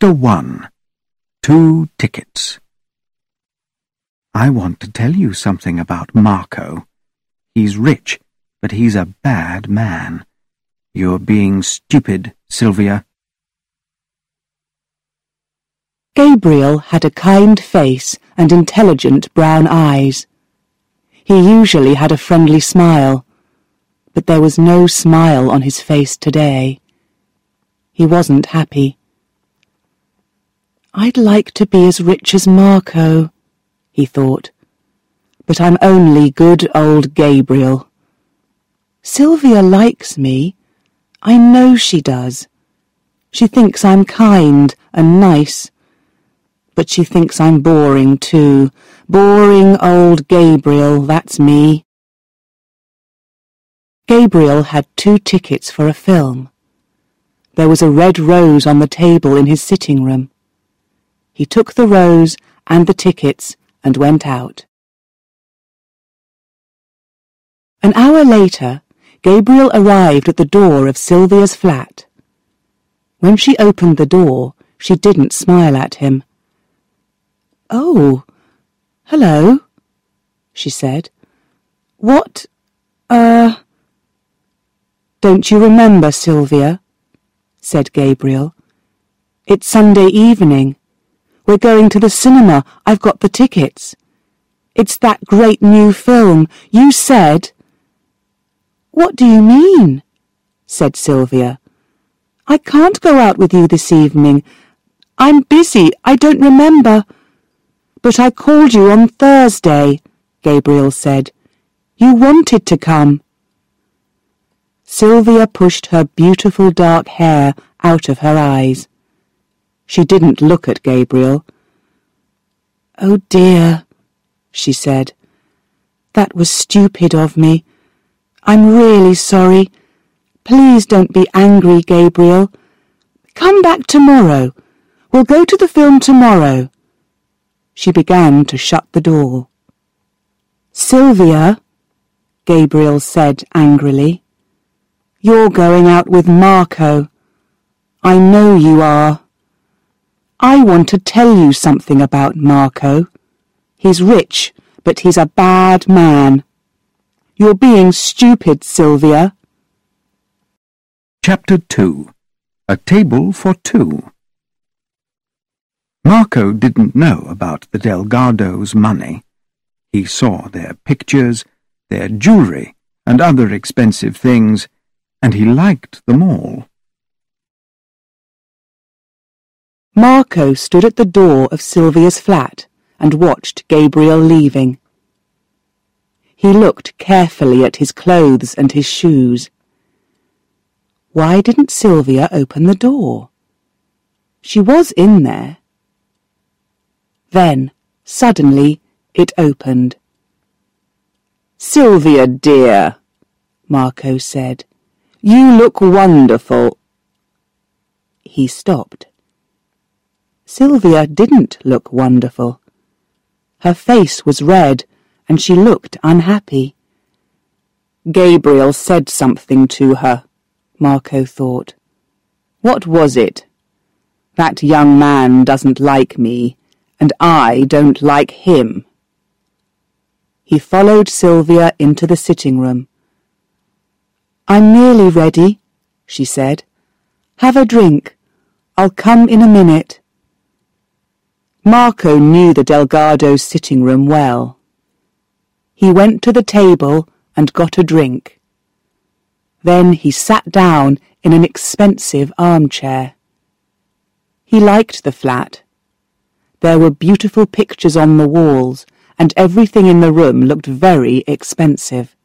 Chapter 1 Two Tickets I want to tell you something about Marco. He's rich, but he's a bad man. You're being stupid, Sylvia. Gabriel had a kind face and intelligent brown eyes. He usually had a friendly smile, but there was no smile on his face today. He wasn't happy. I'd like to be as rich as Marco, he thought, but I'm only good old Gabriel. Sylvia likes me. I know she does. She thinks I'm kind and nice. But she thinks I'm boring too. Boring old Gabriel, that's me. Gabriel had two tickets for a film. There was a red rose on the table in his sitting room. He took the rose and the tickets and went out. An hour later, Gabriel arrived at the door of Sylvia's flat. When she opened the door, she didn't smile at him. Oh, hello, she said. What, uh... Don't you remember, Sylvia? said Gabriel. It's Sunday evening. We're going to the cinema. I've got the tickets. It's that great new film. You said... What do you mean? said Sylvia. I can't go out with you this evening. I'm busy. I don't remember. But I called you on Thursday, Gabriel said. You wanted to come. Sylvia pushed her beautiful dark hair out of her eyes. She didn't look at Gabriel. Oh dear, she said. That was stupid of me. I'm really sorry. Please don't be angry, Gabriel. Come back tomorrow. We'll go to the film tomorrow. She began to shut the door. Sylvia, Gabriel said angrily, you're going out with Marco. I know you are. I want to tell you something about Marco. He's rich, but he's a bad man. You're being stupid, Sylvia. Chapter 2 A Table for Two Marco didn't know about the Delgados' money. He saw their pictures, their jewellery, and other expensive things, and he liked them all. Marco stood at the door of Sylvia's flat and watched Gabriel leaving. He looked carefully at his clothes and his shoes. Why didn't Sylvia open the door? She was in there. Then, suddenly, it opened. Sylvia, dear, Marco said, you look wonderful. He stopped. Sylvia didn't look wonderful. Her face was red, and she looked unhappy. Gabriel said something to her, Marco thought. What was it? That young man doesn't like me, and I don't like him. He followed Sylvia into the sitting room. I'm nearly ready, she said. Have a drink. I'll come in a minute. Marco knew the Delgado's sitting room well. He went to the table and got a drink. Then he sat down in an expensive armchair. He liked the flat. There were beautiful pictures on the walls, and everything in the room looked very expensive.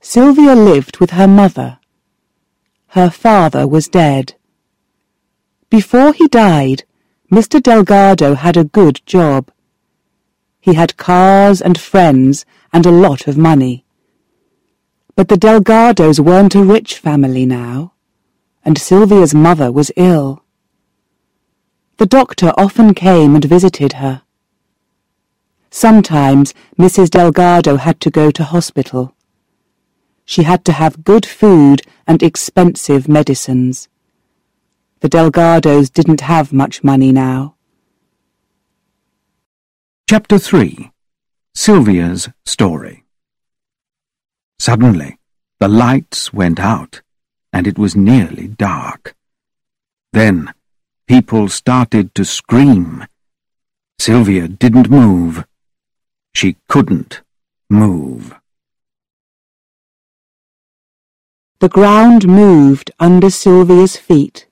Sylvia lived with her mother. Her father was dead. Before he died, Mr. Delgado had a good job. He had cars and friends and a lot of money. But the Delgados weren't a rich family now, and Sylvia's mother was ill. The doctor often came and visited her. Sometimes Mrs. Delgado had to go to hospital. She had to have good food and expensive medicines. The Delgados didn't have much money now. Chapter 3 Sylvia's Story Suddenly, the lights went out, and it was nearly dark. Then, people started to scream. Sylvia didn't move. She couldn't move. The ground moved under Sylvia's feet.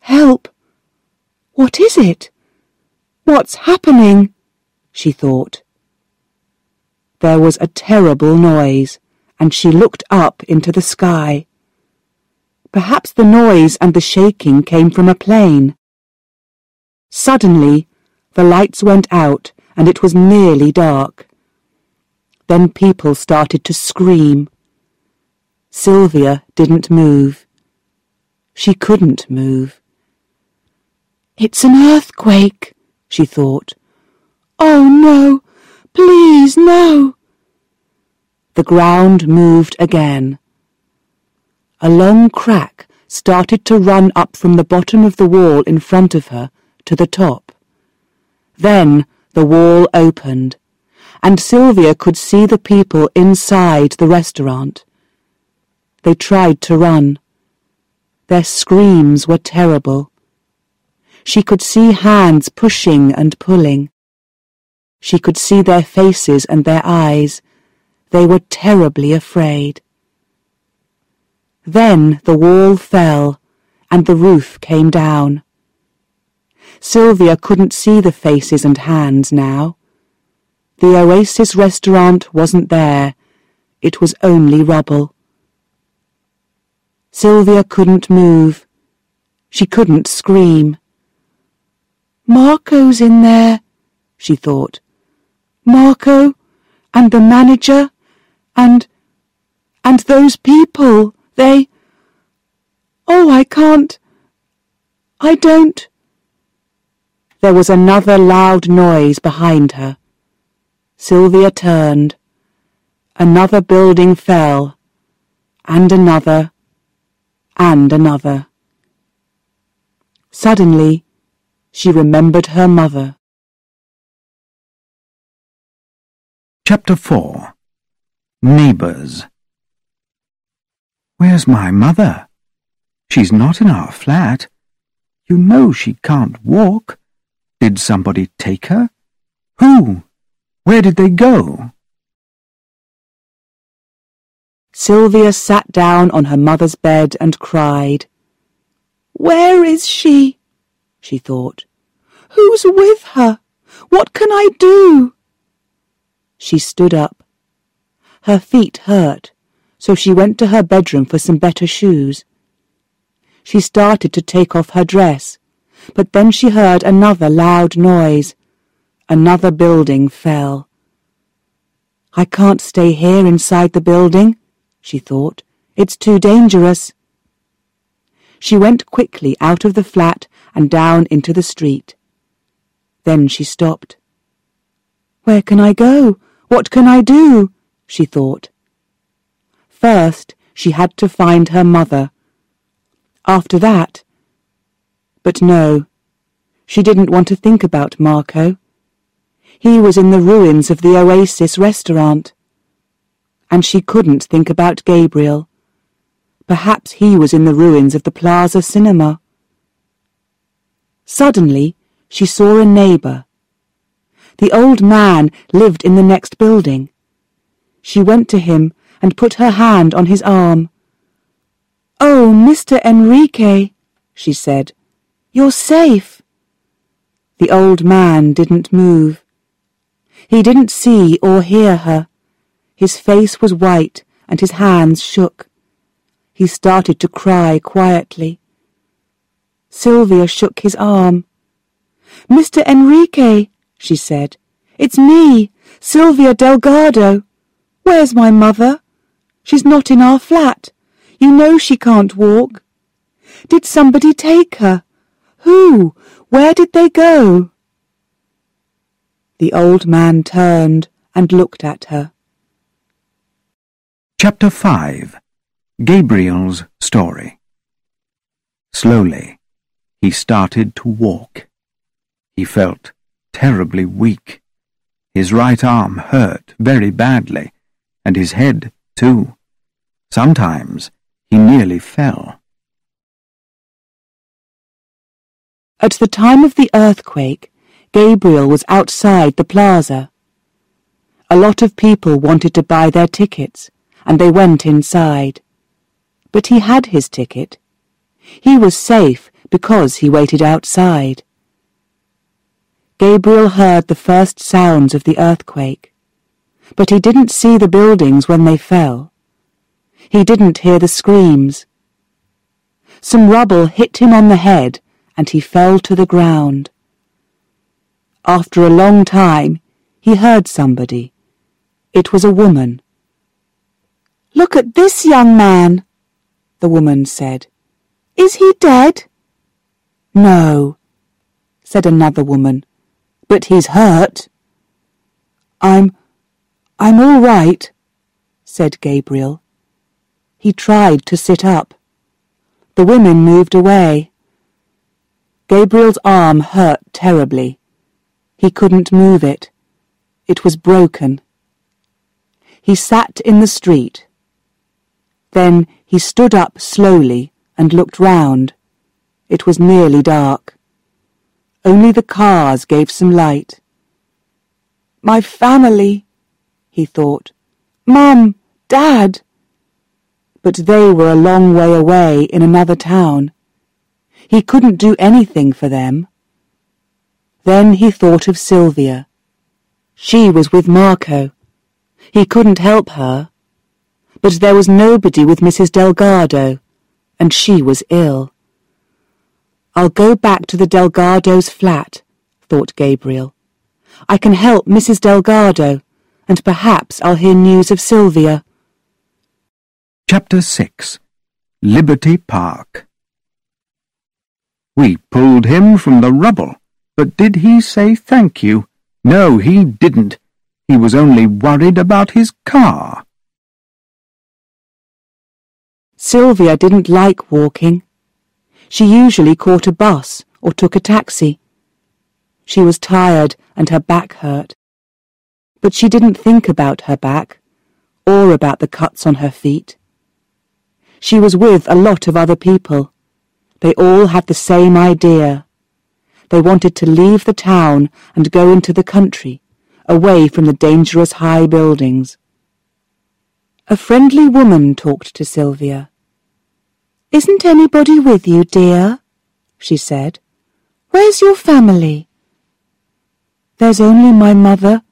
Help! What is it? What's happening? she thought. There was a terrible noise, and she looked up into the sky. Perhaps the noise and the shaking came from a plane. Suddenly, the lights went out and it was nearly dark. Then people started to scream. Sylvia didn't move. She couldn't move. It's an earthquake, she thought. Oh, no! Please, no! The ground moved again. A long crack started to run up from the bottom of the wall in front of her to the top. Then the wall opened, and Sylvia could see the people inside the restaurant. They tried to run. Their screams were terrible. She could see hands pushing and pulling. She could see their faces and their eyes. They were terribly afraid. Then the wall fell, and the roof came down. Sylvia couldn't see the faces and hands now. The Oasis restaurant wasn't there. It was only rubble. Sylvia couldn't move. She couldn't scream. Marco's in there, she thought. Marco, and the manager, and, and those people, they... Oh, I can't... I don't... There was another loud noise behind her. Sylvia turned. Another building fell, and another, and another. Suddenly, she remembered her mother. Chapter 4 Neighbours Where's my mother? She's not in our flat. You know she can't walk. Did somebody take her? Who? Where did they go? Sylvia sat down on her mother's bed and cried. Where is she? She thought. Who's with her? What can I do? She stood up. Her feet hurt, so she went to her bedroom for some better shoes. She started to take off her dress, but then she heard another loud noise. Another building fell. I can't stay here inside the building, she thought. It's too dangerous. She went quickly out of the flat and down into the street. Then she stopped. Where can I go? What can I do? she thought. First, she had to find her mother. After that... But no, she didn't want to think about Marco. He was in the ruins of the Oasis restaurant. And she couldn't think about Gabriel. Perhaps he was in the ruins of the Plaza Cinema. Suddenly, she saw a neighbour. The old man lived in the next building. She went to him and put her hand on his arm. Oh, Mr. Enrique, she said, you're safe. The old man didn't move. He didn't see or hear her. His face was white and his hands shook. He started to cry quietly. Sylvia shook his arm. Mr. Enrique, she said. It's me, Sylvia Delgado. Where's my mother? She's not in our flat. You know she can't walk. Did somebody take her? Who? Where did they go? The old man turned and looked at her. Chapter 5 Gabriel's Story Slowly, he started to walk. He felt terribly weak. His right arm hurt very badly, and his head, too. Sometimes he nearly fell. At the time of the earthquake, Gabriel was outside the plaza. A lot of people wanted to buy their tickets, and they went inside. But he had his ticket. He was safe because he waited outside. Gabriel heard the first sounds of the earthquake, but he didn't see the buildings when they fell. He didn't hear the screams. Some rubble hit him on the head and he fell to the ground. After a long time, he heard somebody. It was a woman. Look at this young man, the woman said. Is he dead? No, said another woman but he's hurt. I'm... I'm all right, said Gabriel. He tried to sit up. The women moved away. Gabriel's arm hurt terribly. He couldn't move it. It was broken. He sat in the street. Then he stood up slowly and looked round. It was nearly dark. Only the cars gave some light. My family, he thought. Mum, Dad. But they were a long way away in another town. He couldn't do anything for them. Then he thought of Sylvia. She was with Marco. He couldn't help her. But there was nobody with Mrs. Delgado, and she was ill. I'll go back to the Delgado's flat, thought Gabriel. I can help Mrs. Delgado, and perhaps I'll hear news of Sylvia. Chapter 6 Liberty Park We pulled him from the rubble, but did he say thank you? No, he didn't. He was only worried about his car. Sylvia didn't like walking. She usually caught a bus or took a taxi. She was tired and her back hurt. But she didn't think about her back or about the cuts on her feet. She was with a lot of other people. They all had the same idea. They wanted to leave the town and go into the country, away from the dangerous high buildings. A friendly woman talked to Sylvia. Isn't anybody with you, dear? she said. Where's your family? There's only my mother,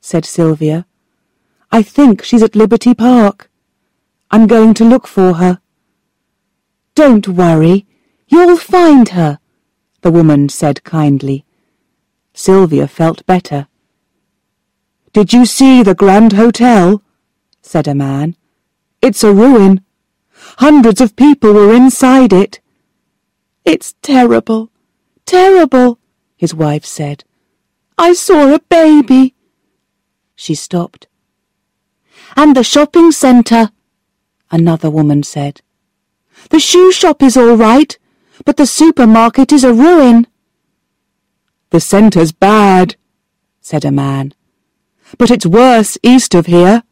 said Sylvia. I think she's at Liberty Park. I'm going to look for her. Don't worry, you'll find her, the woman said kindly. Sylvia felt better. Did you see the Grand Hotel? said a man. It's a ruin. Hundreds of people were inside it. It's terrible, terrible, his wife said. I saw a baby. She stopped. And the shopping centre, another woman said. The shoe shop is all right, but the supermarket is a ruin. The centre's bad, said a man. But it's worse east of here.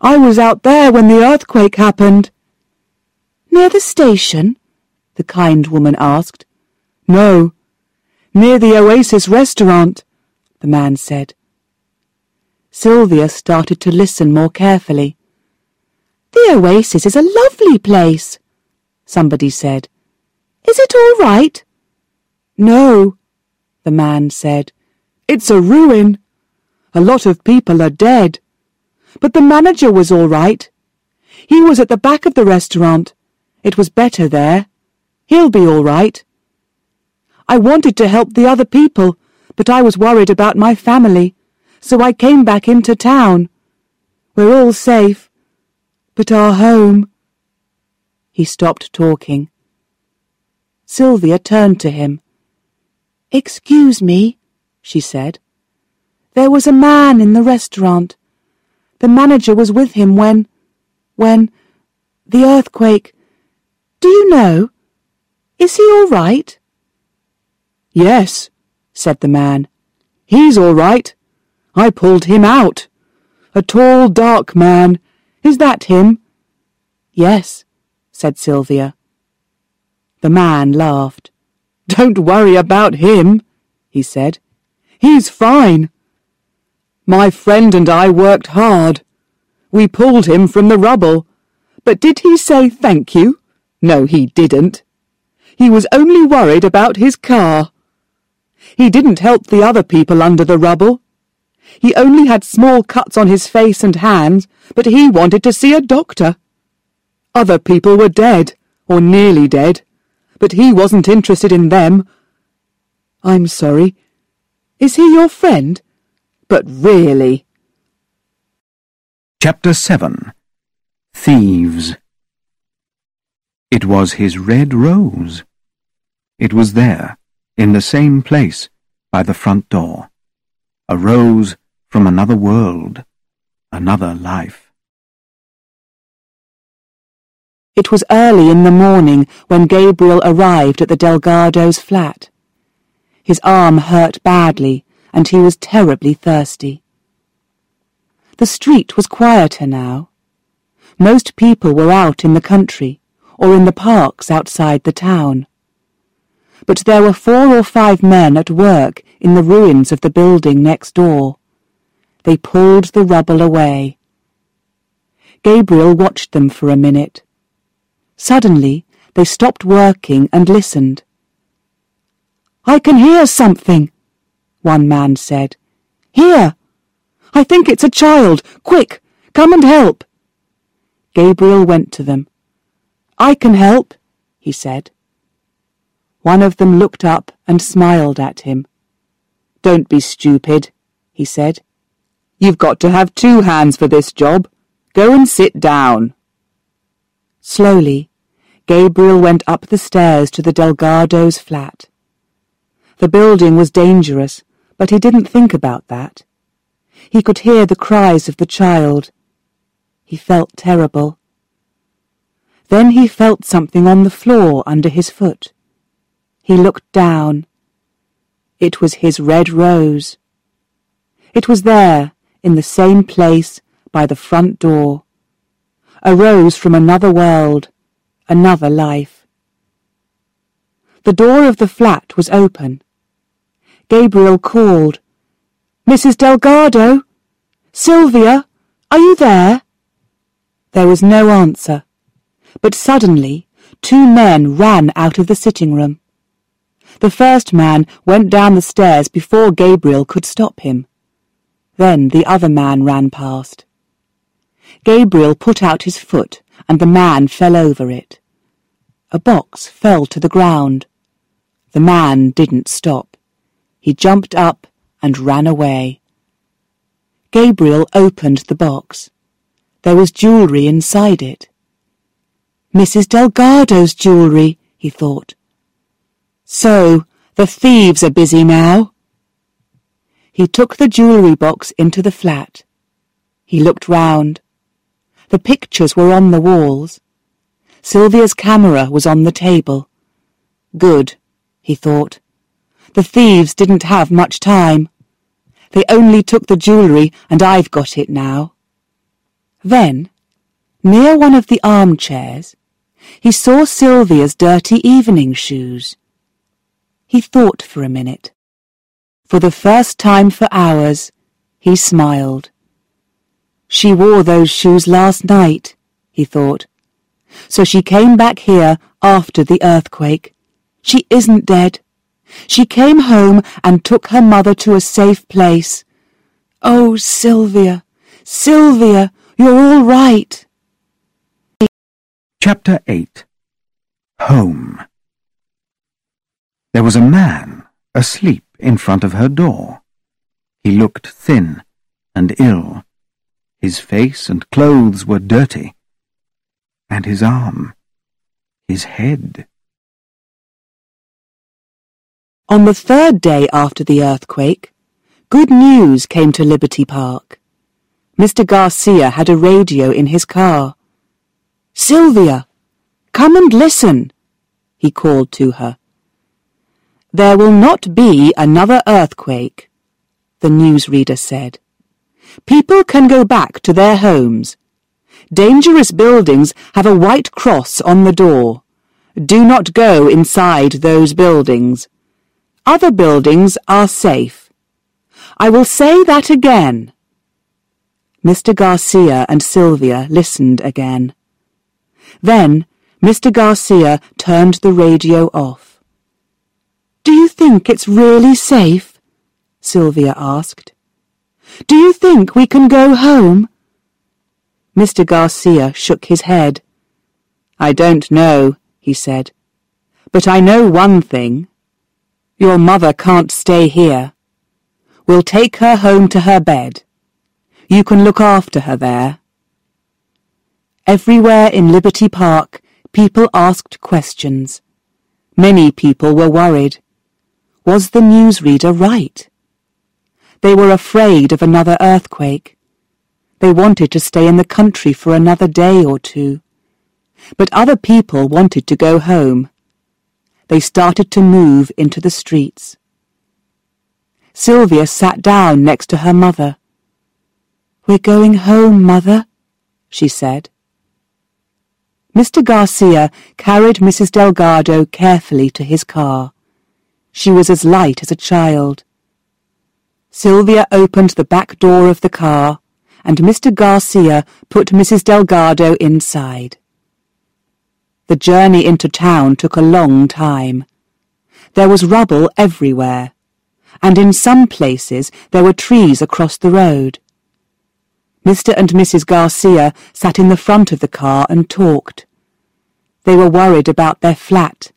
I was out there when the earthquake happened. Near the station? the kind woman asked. No, near the Oasis restaurant, the man said. Sylvia started to listen more carefully. The Oasis is a lovely place, somebody said. Is it all right? No, the man said. It's a ruin. A lot of people are dead. But the manager was all right. He was at the back of the restaurant. It was better there. He'll be all right. I wanted to help the other people, but I was worried about my family, so I came back into town. We're all safe, but our home... He stopped talking. Sylvia turned to him. Excuse me, she said. There was a man in the restaurant. The manager was with him when... when... the earthquake... Do you know? Is he all right? Yes, said the man. He's all right. I pulled him out. A tall, dark man. Is that him? Yes, said Sylvia. The man laughed. Don't worry about him, he said. He's fine. My friend and I worked hard. We pulled him from the rubble. But did he say thank you? No, he didn't. He was only worried about his car. He didn't help the other people under the rubble. He only had small cuts on his face and hands, but he wanted to see a doctor. Other people were dead, or nearly dead, but he wasn't interested in them. I'm sorry. Is he your friend? But really... Chapter 7 Thieves It was his red rose. It was there, in the same place, by the front door. A rose from another world, another life. It was early in the morning when Gabriel arrived at the Delgados' flat. His arm hurt badly, and he was terribly thirsty. The street was quieter now. Most people were out in the country, or in the parks outside the town. But there were four or five men at work in the ruins of the building next door. They pulled the rubble away. Gabriel watched them for a minute. Suddenly, they stopped working and listened. I can hear something, one man said. Here! I think it's a child. Quick, come and help. Gabriel went to them. I can help, he said. One of them looked up and smiled at him. Don't be stupid, he said. You've got to have two hands for this job. Go and sit down. Slowly, Gabriel went up the stairs to the Delgados' flat. The building was dangerous, but he didn't think about that. He could hear the cries of the child. He felt terrible. Then he felt something on the floor under his foot. He looked down. It was his red rose. It was there, in the same place, by the front door. A rose from another world, another life. The door of the flat was open. Gabriel called, Mrs. Delgado? Sylvia? Are you there? There was no answer, but suddenly two men ran out of the sitting room. The first man went down the stairs before Gabriel could stop him. Then the other man ran past. Gabriel put out his foot, and the man fell over it. A box fell to the ground. The man didn't stop. He jumped up and ran away. Gabriel opened the box. There was jewellery inside it. Mrs. Delgado's jewellery, he thought. So, the thieves are busy now. He took the jewellery box into the flat. He looked round. The pictures were on the walls. Sylvia's camera was on the table. Good, he thought. The thieves didn't have much time. They only took the jewellery and I've got it now. Then, near one of the armchairs, he saw Sylvia's dirty evening shoes. He thought for a minute. For the first time for hours, he smiled. She wore those shoes last night, he thought. So she came back here after the earthquake. She isn't dead. She came home and took her mother to a safe place. Oh, Sylvia, Sylvia, you're all right. Chapter 8 Home There was a man asleep in front of her door. He looked thin and ill. His face and clothes were dirty. And his arm, his head on the third day after the earthquake, good news came to Liberty Park. Mr. Garcia had a radio in his car. Sylvia, come and listen, he called to her. There will not be another earthquake, the newsreader said. People can go back to their homes. Dangerous buildings have a white cross on the door. Do not go inside those buildings. Other buildings are safe. I will say that again. Mr. Garcia and Sylvia listened again. Then Mr. Garcia turned the radio off. Do you think it's really safe? Sylvia asked. Do you think we can go home? Mr. Garcia shook his head. I don't know, he said. But I know one thing. Your mother can't stay here. We'll take her home to her bed. You can look after her there. Everywhere in Liberty Park, people asked questions. Many people were worried. Was the newsreader right? They were afraid of another earthquake. They wanted to stay in the country for another day or two. But other people wanted to go home. They started to move into the streets. Sylvia sat down next to her mother. We're going home, Mother, she said. Mr. Garcia carried Mrs. Delgado carefully to his car. She was as light as a child. Sylvia opened the back door of the car, and Mr. Garcia put Mrs. Delgado inside. The journey into town took a long time. There was rubble everywhere, and in some places there were trees across the road. Mr. and Mrs. Garcia sat in the front of the car and talked. They were worried about their flat,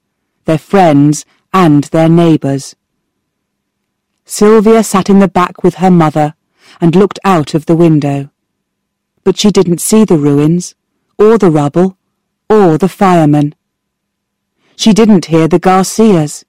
their friends, and their neighbours. Sylvia sat in the back with her mother and looked out of the window. But she didn't see the ruins, or the rubble, or the firemen. She didn't hear the Garcias.